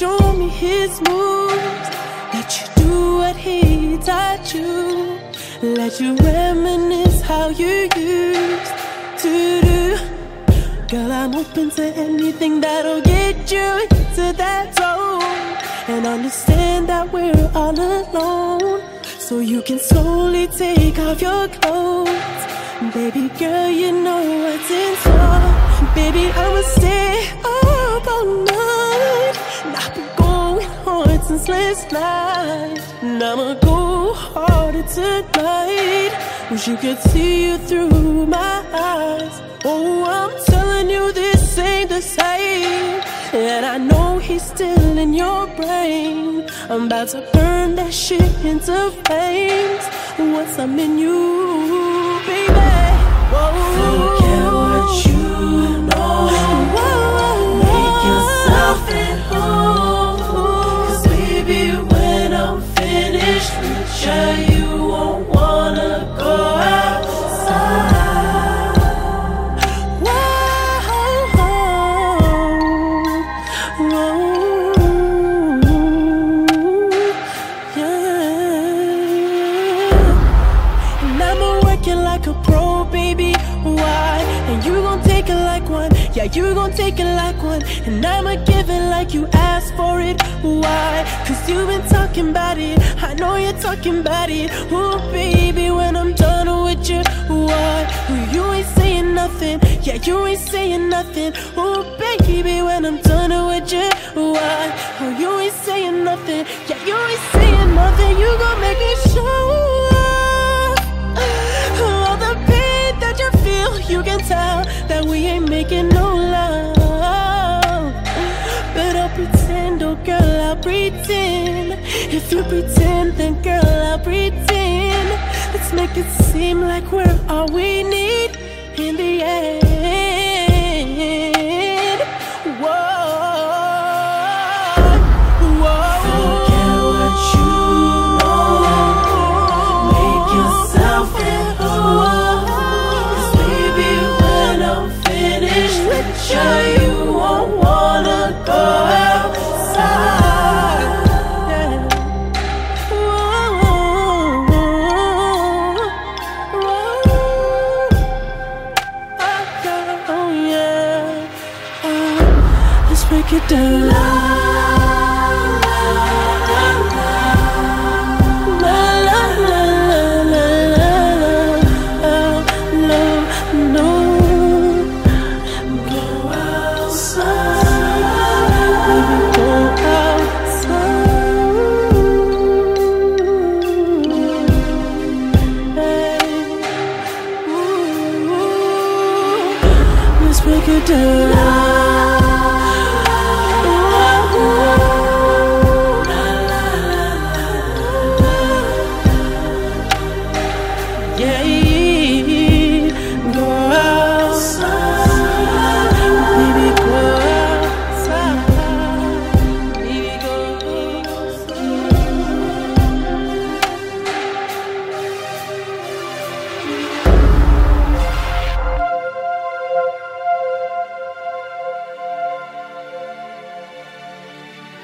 his moves. Let you do what he taught you. Let you reminisce how you used to do. Girl, I'm open to anything that'll get you into that zone. And understand that we're all alone. So you can slowly take off your clothes. Baby girl, you know what's in store. Baby, I'ma stay last night. And I'ma go harder tonight. Wish you could see you through my eyes. Oh, I'm telling you, this ain't the same. And I know he's still in your brain. I'm about to burn that shit into flames. Once I'm in you, And you gon' take it like one. Yeah, you gon' take it like one. And I'ma give it like you asked for it. Why? Cause you've been talking about it. I know you're talking about it. Oh, baby, when I'm done with you. Why? Oh, you ain't saying nothing. Yeah, you ain't saying nothing. Oh, baby, when I'm done with you. Why? Oh, you ain't saying nothing. Yeah, you ain't saying girl, I'll pretend. If you pretend, then girl, I'll pretend. Let's make it seem like we're all we need in the end. Break it down. La, la, la, la, Yeah,